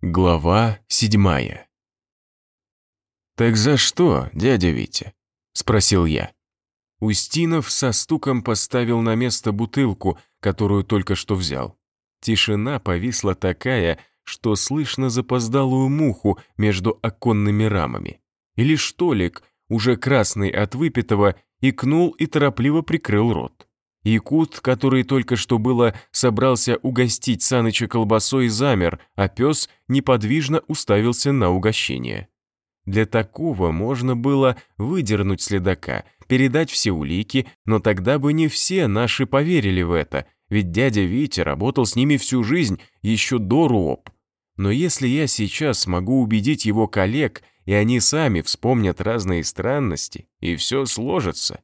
Глава седьмая. «Так за что, дядя Витя?» – спросил я. Устинов со стуком поставил на место бутылку, которую только что взял. Тишина повисла такая, что слышно запоздалую муху между оконными рамами. И лишь Толик, уже красный от выпитого, икнул и торопливо прикрыл рот. Якут, который только что было собрался угостить Саныча колбасой, замер, а пес неподвижно уставился на угощение. Для такого можно было выдернуть следака, передать все улики, но тогда бы не все наши поверили в это, ведь дядя Витя работал с ними всю жизнь, еще до РУОП. Но если я сейчас смогу убедить его коллег, и они сами вспомнят разные странности, и все сложится,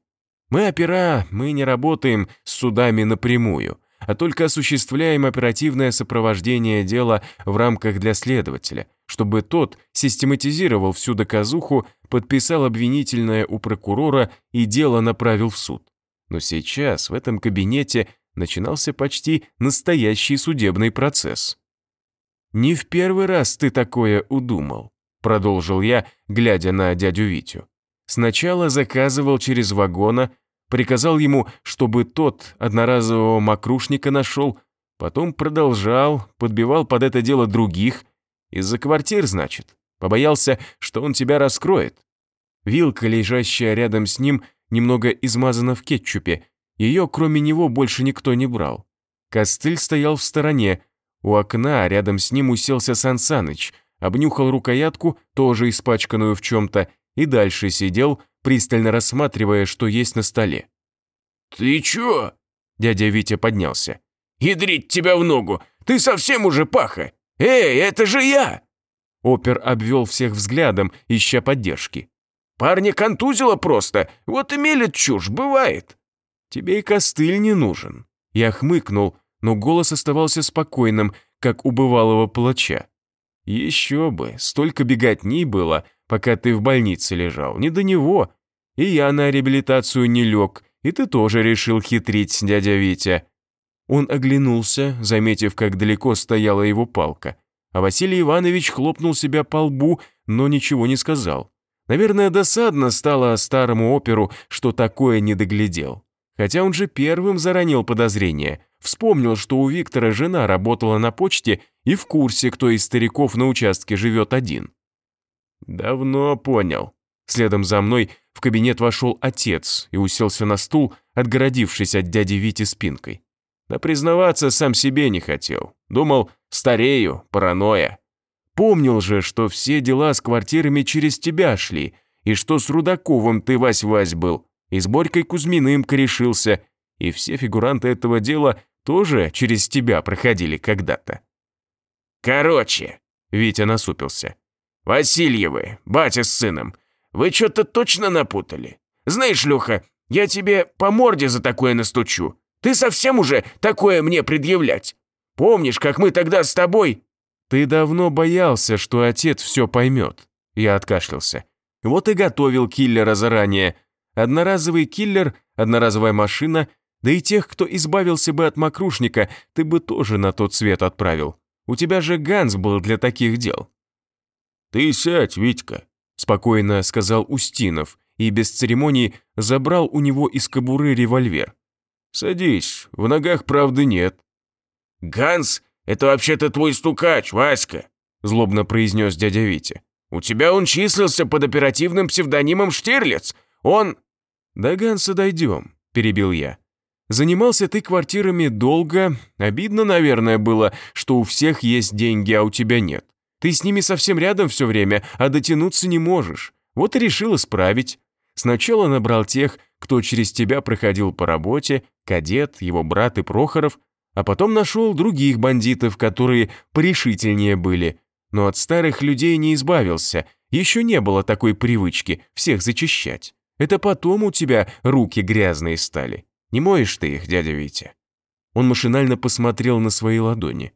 мы опера, мы не работаем с судами напрямую, а только осуществляем оперативное сопровождение дела в рамках для следователя, чтобы тот систематизировал всю доказуху, подписал обвинительное у прокурора и дело направил в суд. Но сейчас в этом кабинете начинался почти настоящий судебный процесс. «Не в первый раз ты такое удумал», продолжил я, глядя на дядю Витю. Сначала заказывал через вагона, приказал ему, чтобы тот одноразового мокрушника нашел, потом продолжал, подбивал под это дело других. Из-за квартир, значит. Побоялся, что он тебя раскроет. Вилка, лежащая рядом с ним, немного измазана в кетчупе. Ее, кроме него, больше никто не брал. Костыль стоял в стороне. У окна рядом с ним уселся Сансаныч, обнюхал рукоятку, тоже испачканную в чем-то, и дальше сидел, пристально рассматривая, что есть на столе. «Ты чё?» Дядя Витя поднялся. «Ядрить тебя в ногу! Ты совсем уже паха! Эй, это же я!» Опер обвел всех взглядом, ища поддержки. «Парня контузило просто, вот и мелет чушь, бывает!» «Тебе и костыль не нужен!» Я хмыкнул, но голос оставался спокойным, как у бывалого палача. «Еще бы, столько беготни было, пока ты в больнице лежал, не до него. И я на реабилитацию не лег, и ты тоже решил хитрить, дядя Витя». Он оглянулся, заметив, как далеко стояла его палка. А Василий Иванович хлопнул себя по лбу, но ничего не сказал. Наверное, досадно стало старому оперу, что такое не доглядел. Хотя он же первым заронил подозрение. Вспомнил, что у Виктора жена работала на почте и в курсе, кто из стариков на участке живет один. «Давно понял». Следом за мной в кабинет вошел отец и уселся на стул, отгородившись от дяди Вити спинкой. Да признаваться сам себе не хотел. Думал, старею, паранойя. Помнил же, что все дела с квартирами через тебя шли, и что с Рудаковым ты Вась-Вась был, и с Борькой Кузьминым корешился, и все фигуранты этого дела тоже через тебя проходили когда-то. «Короче», — Витя насупился, «Васильевы, батя с сыном, вы что-то точно напутали? Знаешь, Люха, я тебе по морде за такое настучу. Ты совсем уже такое мне предъявлять? Помнишь, как мы тогда с тобой...» «Ты давно боялся, что отец все поймет», — я откашлялся. «Вот и готовил киллера заранее. Одноразовый киллер, одноразовая машина, да и тех, кто избавился бы от мокрушника, ты бы тоже на тот свет отправил. У тебя же Ганс был для таких дел». «Ты сядь, Витька», – спокойно сказал Устинов и без церемоний забрал у него из кобуры револьвер. «Садись, в ногах правды нет». «Ганс, это вообще-то твой стукач, Васька», – злобно произнес дядя Витя. «У тебя он числился под оперативным псевдонимом Штирлиц. Он...» «До Ганса дойдем», – перебил я. «Занимался ты квартирами долго. Обидно, наверное, было, что у всех есть деньги, а у тебя нет. Ты с ними совсем рядом все время, а дотянуться не можешь. Вот и решил исправить. Сначала набрал тех, кто через тебя проходил по работе, кадет, его брат и Прохоров, а потом нашел других бандитов, которые порешительнее были. Но от старых людей не избавился, еще не было такой привычки всех зачищать. Это потом у тебя руки грязные стали. Не моешь ты их, дядя Витя?» Он машинально посмотрел на свои ладони.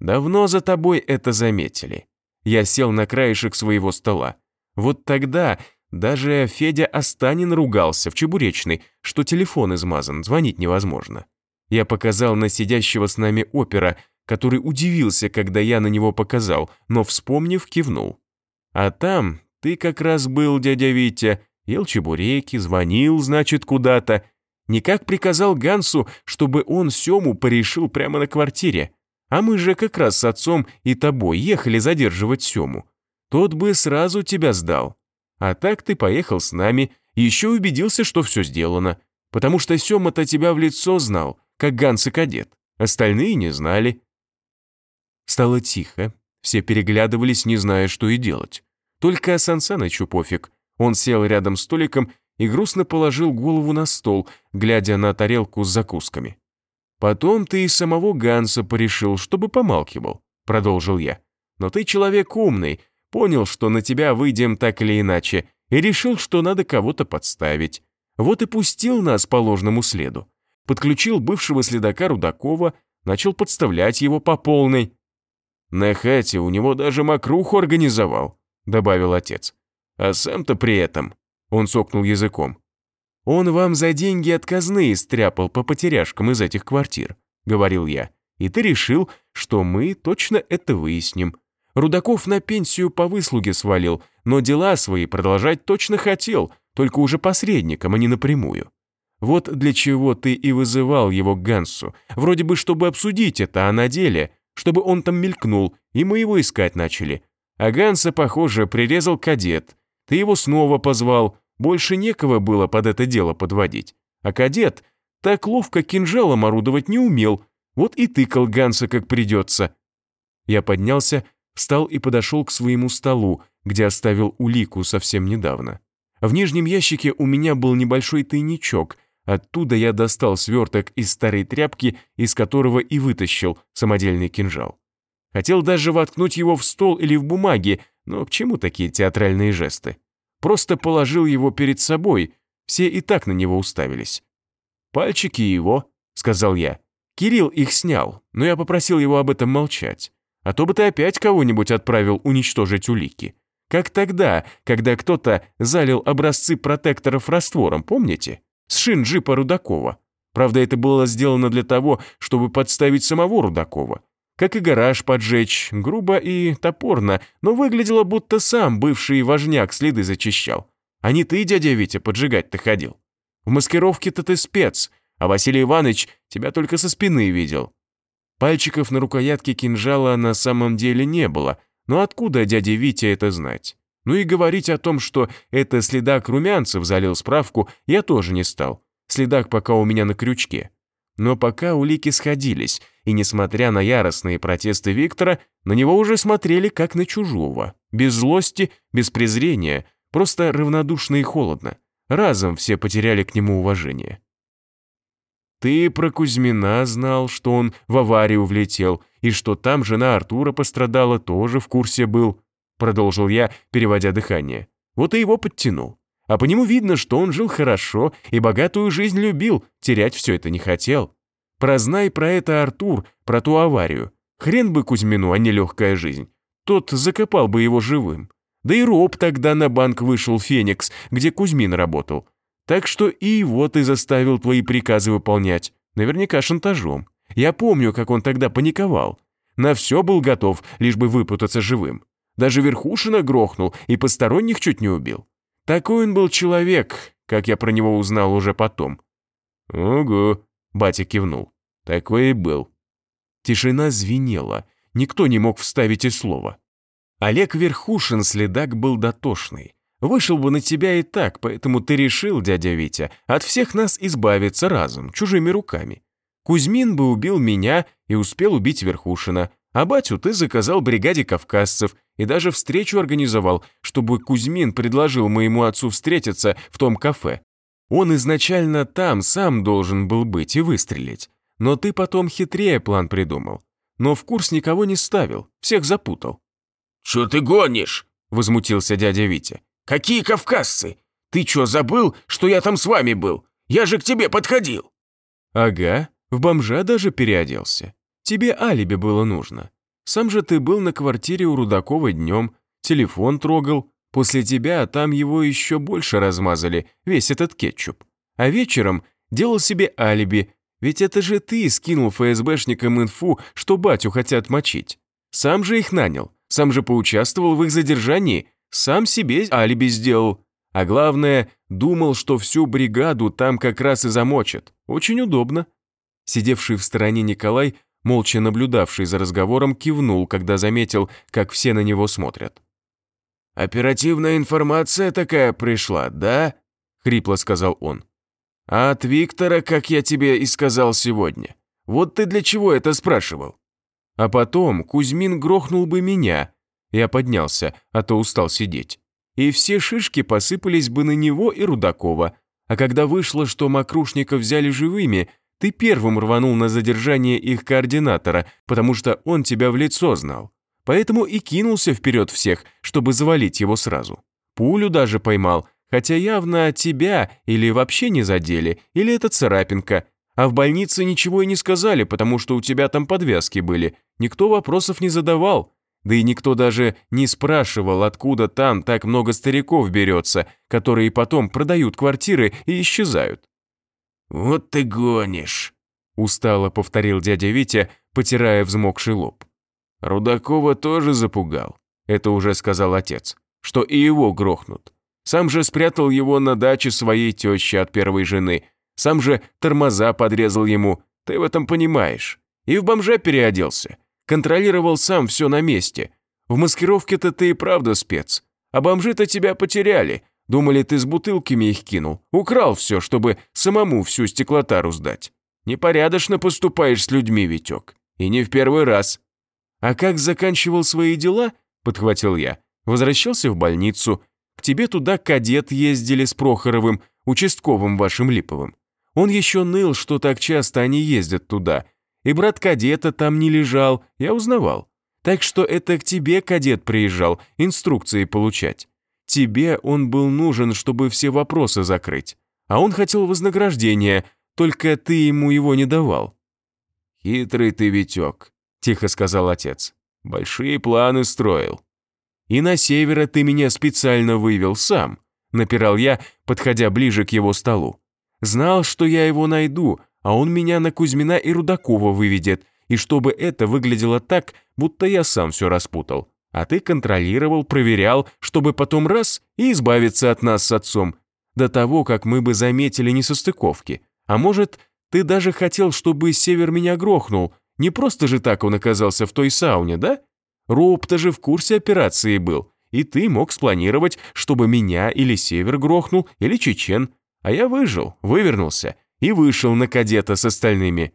Давно за тобой это заметили. Я сел на краешек своего стола. Вот тогда даже Федя Останин ругался в Чебуречной, что телефон измазан, звонить невозможно. Я показал на сидящего с нами опера, который удивился, когда я на него показал, но, вспомнив, кивнул. А там ты как раз был, дядя Витя, ел чебуреки, звонил, значит, куда-то. Никак приказал Гансу, чтобы он Сему порешил прямо на квартире. А мы же как раз с отцом и тобой ехали задерживать Сему. Тот бы сразу тебя сдал. А так ты поехал с нами, еще убедился, что все сделано. Потому что Сема-то тебя в лицо знал, как Ганс и кадет. Остальные не знали. Стало тихо. Все переглядывались, не зная, что и делать. Только Сан Санычу пофиг. Он сел рядом с столиком и грустно положил голову на стол, глядя на тарелку с закусками. «Потом ты и самого Ганса порешил, чтобы помалкивал», — продолжил я. «Но ты человек умный, понял, что на тебя выйдем так или иначе, и решил, что надо кого-то подставить. Вот и пустил нас по ложному следу. Подключил бывшего следака Рудакова, начал подставлять его по полной. На хате у него даже мокруху организовал, добавил отец. А сам-то при этом, он сокнул языком. Он вам за деньги от казны стряпал по потеряшкам из этих квартир, говорил я. И ты решил, что мы точно это выясним. Рудаков на пенсию по выслуге свалил, но дела свои продолжать точно хотел, только уже посредником, а не напрямую. Вот для чего ты и вызывал его к Гансу, вроде бы чтобы обсудить это, а на деле чтобы он там мелькнул, и мы его искать начали. А Ганса, похоже, прирезал кадет. Ты его снова позвал, больше некого было под это дело подводить. А кадет так ловко кинжалом орудовать не умел, вот и тыкал Ганса как придется. Я поднялся, встал и подошел к своему столу, где оставил улику совсем недавно. В нижнем ящике у меня был небольшой тайничок — Оттуда я достал сверток из старой тряпки, из которого и вытащил самодельный кинжал. Хотел даже воткнуть его в стол или в бумаге, но к чему такие театральные жесты? Просто положил его перед собой, все и так на него уставились. «Пальчики его», — сказал я. Кирилл их снял, но я попросил его об этом молчать. А то бы ты опять кого-нибудь отправил уничтожить улики. Как тогда, когда кто-то залил образцы протекторов раствором, помните? с шин джипа Рудакова. Правда, это было сделано для того, чтобы подставить самого Рудакова. Как и гараж поджечь, грубо и топорно, но выглядело, будто сам бывший важняк следы зачищал. А не ты, дядя Витя, поджигать-то ходил. В маскировке-то ты спец, а Василий Иванович тебя только со спины видел. Пальчиков на рукоятке кинжала на самом деле не было, но откуда дядя Витя это знать? Ну и говорить о том, что это следак Румянцев залил справку, я тоже не стал. Следак пока у меня на крючке. Но пока улики сходились, и несмотря на яростные протесты Виктора, на него уже смотрели как на чужого. Без злости, без презрения, просто равнодушно и холодно. Разом все потеряли к нему уважение. Ты про Кузьмина знал, что он в аварию влетел, и что там жена Артура пострадала, тоже в курсе был продолжил я, переводя дыхание. Вот и его подтянул. А по нему видно, что он жил хорошо и богатую жизнь любил, терять все это не хотел. Прознай про это Артур, про ту аварию. Хрен бы Кузьмину, а не легкая жизнь. Тот закопал бы его живым. Да и Роб тогда на банк вышел Феникс, где Кузьмин работал. Так что и его ты заставил твои приказы выполнять. Наверняка шантажом. Я помню, как он тогда паниковал. На все был готов, лишь бы выпутаться живым. Даже Верхушина грохнул и посторонних чуть не убил. Такой он был человек, как я про него узнал уже потом. «Угу», — батя кивнул. «Такой и был». Тишина звенела, никто не мог вставить и слова. Олег Верхушин следак был дотошный. Вышел бы на тебя и так, поэтому ты решил, дядя Витя, от всех нас избавиться разом, чужими руками. Кузьмин бы убил меня и успел убить Верхушина, а батю ты заказал бригаде кавказцев и даже встречу организовал, чтобы Кузьмин предложил моему отцу встретиться в том кафе. Он изначально там сам должен был быть и выстрелить. Но ты потом хитрее план придумал. Но в курс никого не ставил, всех запутал». «Что ты гонишь?» – возмутился дядя Витя. «Какие кавказцы? Ты что, забыл, что я там с вами был? Я же к тебе подходил». «Ага, в бомжа даже переоделся. Тебе алиби было нужно. Сам же ты был на квартире у Рудакова днем, телефон трогал. После тебя там его еще больше размазали, весь этот кетчуп. А вечером делал себе алиби Ведь это же ты скинул ФСБшникам инфу, что батю хотят мочить. Сам же их нанял, сам же поучаствовал в их задержании, сам себе алиби сделал. А главное, думал, что всю бригаду там как раз и замочат. Очень удобно. Сидевший в стороне Николай, молча наблюдавший за разговором, кивнул, когда заметил, как все на него смотрят. «Оперативная информация такая пришла, да?» — хрипло сказал он. «А от Виктора, как я тебе и сказал сегодня. Вот ты для чего это спрашивал?» А потом Кузьмин грохнул бы меня. Я поднялся, а то устал сидеть. И все шишки посыпались бы на него и Рудакова. А когда вышло, что Макрушников взяли живыми, ты первым рванул на задержание их координатора, потому что он тебя в лицо знал. Поэтому и кинулся вперед всех, чтобы завалить его сразу. Пулю даже поймал, хотя явно тебя или вообще не задели, или это царапинка. А в больнице ничего и не сказали, потому что у тебя там подвязки были. Никто вопросов не задавал. Да и никто даже не спрашивал, откуда там так много стариков берется, которые потом продают квартиры и исчезают. «Вот ты гонишь», – устало повторил дядя Витя, потирая взмокший лоб. Рудакова тоже запугал, это уже сказал отец, что и его грохнут. Сам же спрятал его на даче своей тещи от первой жены, сам же тормоза подрезал ему, ты в этом понимаешь. И в бомжа переоделся, контролировал сам все на месте. В маскировке-то ты и правда спец, а бомжи-то тебя потеряли, думали, ты с бутылками их кинул, украл все, чтобы самому всю стеклотару сдать. Непорядочно поступаешь с людьми, Витек, и не в первый раз. А как заканчивал свои дела, подхватил я, возвращался в больницу, к тебе туда кадет ездили с Прохоровым, участковым вашим Липовым. Он еще ныл, что так часто они ездят туда. И брат кадета там не лежал, я узнавал. Так что это к тебе кадет приезжал, инструкции получать. Тебе он был нужен, чтобы все вопросы закрыть. А он хотел вознаграждения, только ты ему его не давал». «Хитрый ты, Витек», – тихо сказал отец. «Большие планы строил». И на севера ты меня специально вывел сам», – напирал я, подходя ближе к его столу. «Знал, что я его найду, а он меня на Кузьмина и Рудакова выведет, и чтобы это выглядело так, будто я сам все распутал. А ты контролировал, проверял, чтобы потом раз и избавиться от нас с отцом. До того, как мы бы заметили несостыковки. А может, ты даже хотел, чтобы Север меня грохнул. Не просто же так он оказался в той сауне, да? Роб-то же в курсе операции был, и ты мог спланировать, чтобы меня или Север грохнул, или Чечен, а я выжил, вывернулся и вышел на кадета с остальными.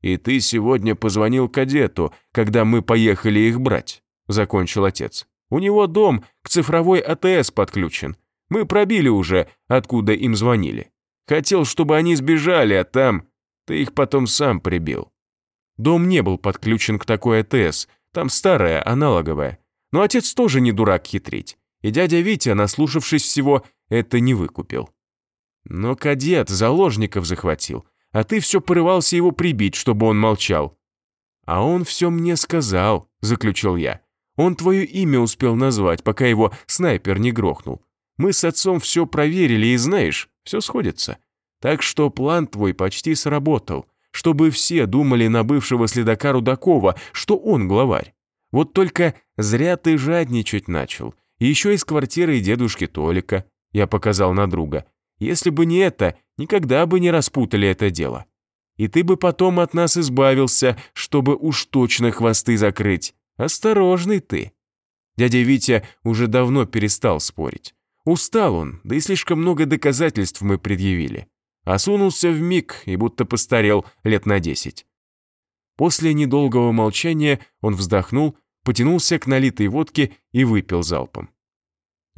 И ты сегодня позвонил кадету, когда мы поехали их брать, закончил отец. У него дом к цифровой АТС подключен. Мы пробили уже, откуда им звонили. Хотел, чтобы они сбежали, а там... Ты их потом сам прибил. Дом не был подключен к такой АТС, там старая, аналоговая. Но отец тоже не дурак хитрить. И дядя Витя, наслушавшись всего, это не выкупил. Но кадет заложников захватил, а ты все порывался его прибить, чтобы он молчал. А он все мне сказал, заключил я. Он твое имя успел назвать, пока его снайпер не грохнул. Мы с отцом все проверили, и знаешь, все сходится. Так что план твой почти сработал чтобы все думали на бывшего следака Рудакова, что он главарь. Вот только зря ты жадничать начал. Еще из квартиры дедушки Толика, я показал на друга. Если бы не это, никогда бы не распутали это дело. И ты бы потом от нас избавился, чтобы уж точно хвосты закрыть. Осторожный ты. Дядя Витя уже давно перестал спорить. Устал он, да и слишком много доказательств мы предъявили. Осунулся в миг и будто постарел лет на десять. После недолгого молчания он вздохнул, потянулся к налитой водке и выпил залпом.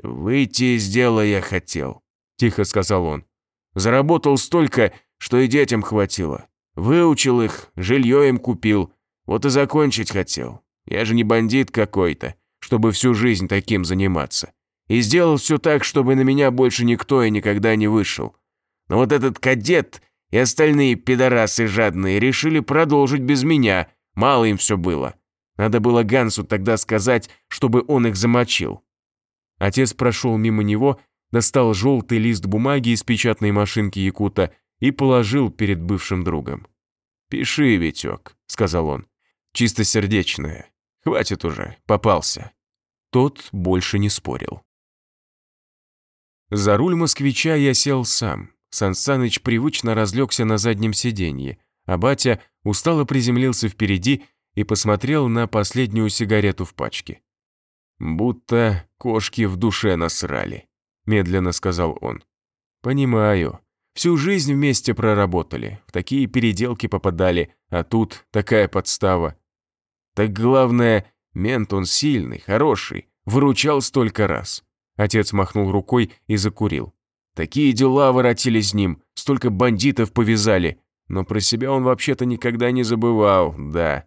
«Выйти из дела я хотел», – тихо сказал он. «Заработал столько, что и детям хватило. Выучил их, жилье им купил. Вот и закончить хотел. Я же не бандит какой-то, чтобы всю жизнь таким заниматься. И сделал все так, чтобы на меня больше никто и никогда не вышел. Но вот этот кадет и остальные пидорасы жадные решили продолжить без меня, мало им все было. Надо было Гансу тогда сказать, чтобы он их замочил. Отец прошел мимо него, достал желтый лист бумаги из печатной машинки Якута и положил перед бывшим другом. «Пиши, Витек», — сказал он. «Чистосердечное. Хватит уже, попался». Тот больше не спорил. За руль москвича я сел сам. Сан Саныч привычно разлегся на заднем сиденье, а батя устало приземлился впереди и посмотрел на последнюю сигарету в пачке. «Будто кошки в душе насрали», — медленно сказал он. «Понимаю. Всю жизнь вместе проработали, в такие переделки попадали, а тут такая подстава. Так главное, мент он сильный, хороший, выручал столько раз». Отец махнул рукой и закурил. Такие дела воротили с ним, столько бандитов повязали, но про себя он вообще-то никогда не забывал, да.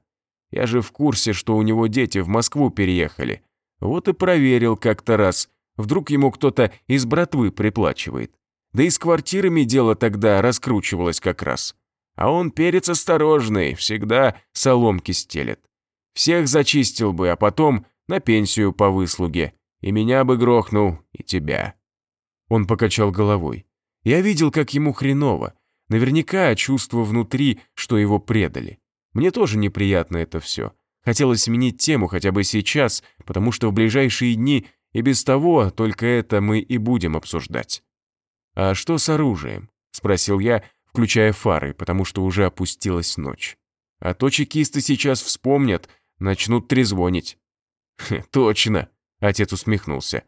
Я же в курсе, что у него дети в Москву переехали. Вот и проверил как-то раз. Вдруг ему кто-то из братвы приплачивает. Да и с квартирами дело тогда раскручивалось как раз. А он перец осторожный, всегда соломки стелет. Всех зачистил бы, а потом на пенсию по выслуге. И меня бы грохнул, и тебя. Он покачал головой. Я видел, как ему хреново. Наверняка чувство внутри, что его предали. Мне тоже неприятно это все. Хотелось сменить тему хотя бы сейчас, потому что в ближайшие дни и без того только это мы и будем обсуждать. «А что с оружием?» – спросил я, включая фары, потому что уже опустилась ночь. «А то чекисты сейчас вспомнят, начнут трезвонить». «Точно», – отец усмехнулся.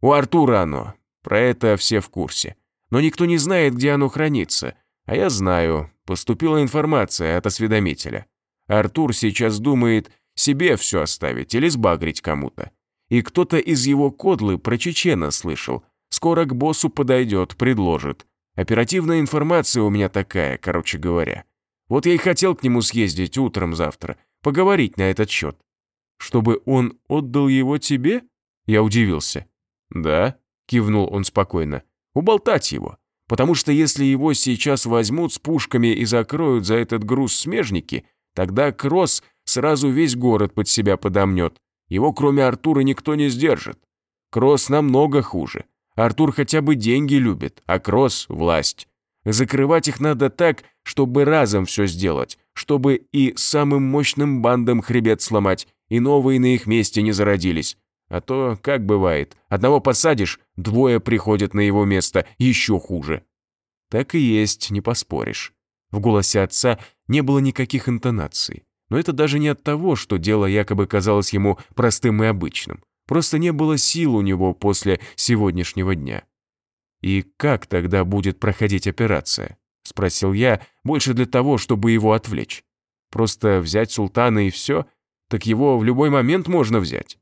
«У Артура оно, про это все в курсе. Но никто не знает, где оно хранится, а я знаю, поступила информация от осведомителя. Артур сейчас думает себе все оставить или сбагрить кому-то. И кто-то из его кодлы про Чечена слышал. Скоро к боссу подойдет, предложит. Оперативная информация у меня такая, короче говоря. Вот я и хотел к нему съездить утром завтра, поговорить на этот счет. Чтобы он отдал его тебе? Я удивился. Да, кивнул он спокойно. Уболтать его. Потому что если его сейчас возьмут с пушками и закроют за этот груз смежники, тогда Кросс сразу весь город под себя подомнет. Его кроме Артура никто не сдержит. Кросс намного хуже. Артур хотя бы деньги любит, а Кросс – власть. Закрывать их надо так, чтобы разом все сделать, чтобы и самым мощным бандам хребет сломать, и новые на их месте не зародились. А то, как бывает, одного посадишь, двое приходят на его место, еще хуже. Так и есть, не поспоришь. В голосе отца не было никаких интонаций. Но это даже не от того, что дело якобы казалось ему простым и обычным. Просто не было сил у него после сегодняшнего дня. «И как тогда будет проходить операция?» – спросил я, больше для того, чтобы его отвлечь. «Просто взять султана и все? Так его в любой момент можно взять».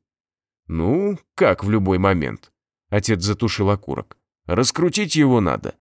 «Ну, как в любой момент?» Отец затушил окурок. «Раскрутить его надо.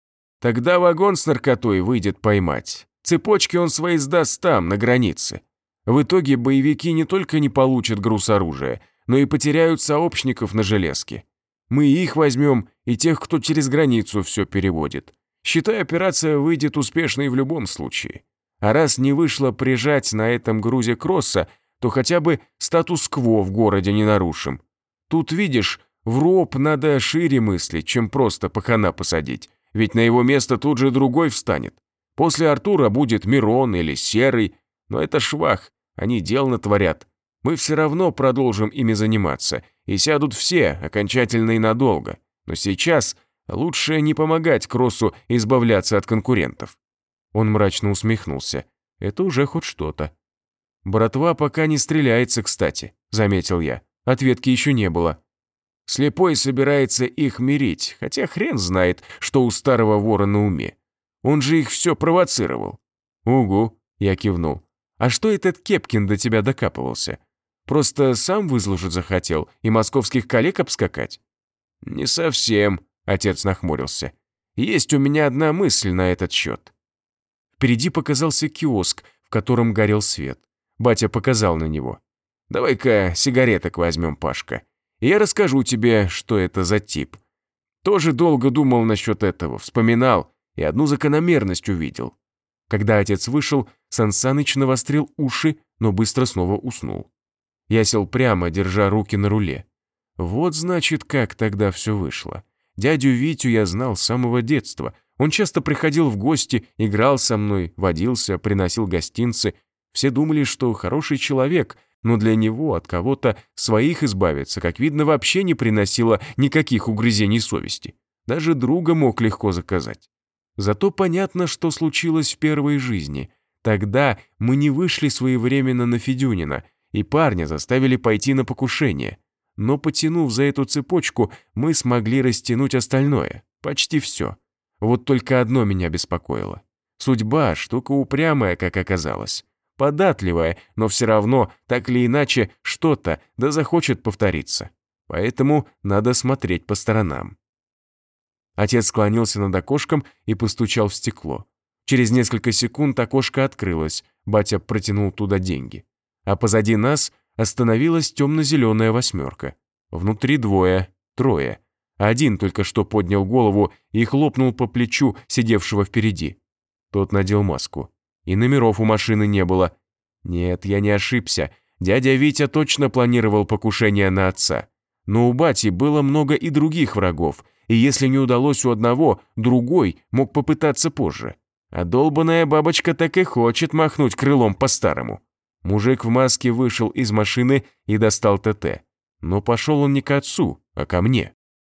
Тогда вагон с наркотой выйдет поймать. Цепочки он свои сдаст там, на границе. В итоге боевики не только не получат груз оружия, но и потеряют сообщников на железке. Мы их возьмем, и тех, кто через границу все переводит. Считай, операция выйдет успешной в любом случае. А раз не вышло прижать на этом грузе кросса, то хотя бы статус-кво в городе не нарушим. Тут, видишь, в роб надо шире мыслить, чем просто пахана посадить, ведь на его место тут же другой встанет. После Артура будет Мирон или Серый, но это швах, они дел натворят. Мы все равно продолжим ими заниматься, и сядут все, окончательно и надолго. Но сейчас лучше не помогать Кроссу избавляться от конкурентов. Он мрачно усмехнулся. Это уже хоть что-то. «Братва пока не стреляется, кстати», — заметил я. Ответки еще не было. Слепой собирается их мирить, хотя хрен знает, что у старого вора на уме. Он же их все провоцировал. «Угу», — я кивнул. «А что этот Кепкин до тебя докапывался? Просто сам выслужить захотел и московских коллег обскакать?» «Не совсем», — отец нахмурился. «Есть у меня одна мысль на этот счет». Впереди показался киоск, в котором горел свет. Батя показал на него. Давай-ка сигареток возьмем, Пашка. Я расскажу тебе, что это за тип. Тоже долго думал насчет этого, вспоминал и одну закономерность увидел. Когда отец вышел, Сансаныч навострил уши, но быстро снова уснул. Я сел прямо, держа руки на руле. Вот значит, как тогда все вышло. Дядю Витю я знал с самого детства. Он часто приходил в гости, играл со мной, водился, приносил гостинцы. Все думали, что хороший человек, но для него от кого-то своих избавиться, как видно, вообще не приносило никаких угрызений совести. Даже друга мог легко заказать. Зато понятно, что случилось в первой жизни. Тогда мы не вышли своевременно на Федюнина, и парня заставили пойти на покушение. Но потянув за эту цепочку, мы смогли растянуть остальное, почти все. Вот только одно меня беспокоило. Судьба – штука упрямая, как оказалось. Податливая, но все равно, так или иначе, что-то да захочет повториться. Поэтому надо смотреть по сторонам. Отец склонился над окошком и постучал в стекло. Через несколько секунд окошко открылось, батя протянул туда деньги. А позади нас остановилась темно-зеленая восьмерка. Внутри двое, трое. Один только что поднял голову и хлопнул по плечу сидевшего впереди. Тот надел маску. И номеров у машины не было. Нет, я не ошибся. Дядя Витя точно планировал покушение на отца. Но у бати было много и других врагов, и если не удалось у одного, другой мог попытаться позже. А долбаная бабочка так и хочет махнуть крылом по-старому. Мужик в маске вышел из машины и достал ТТ. Но пошел он не к отцу, а ко мне.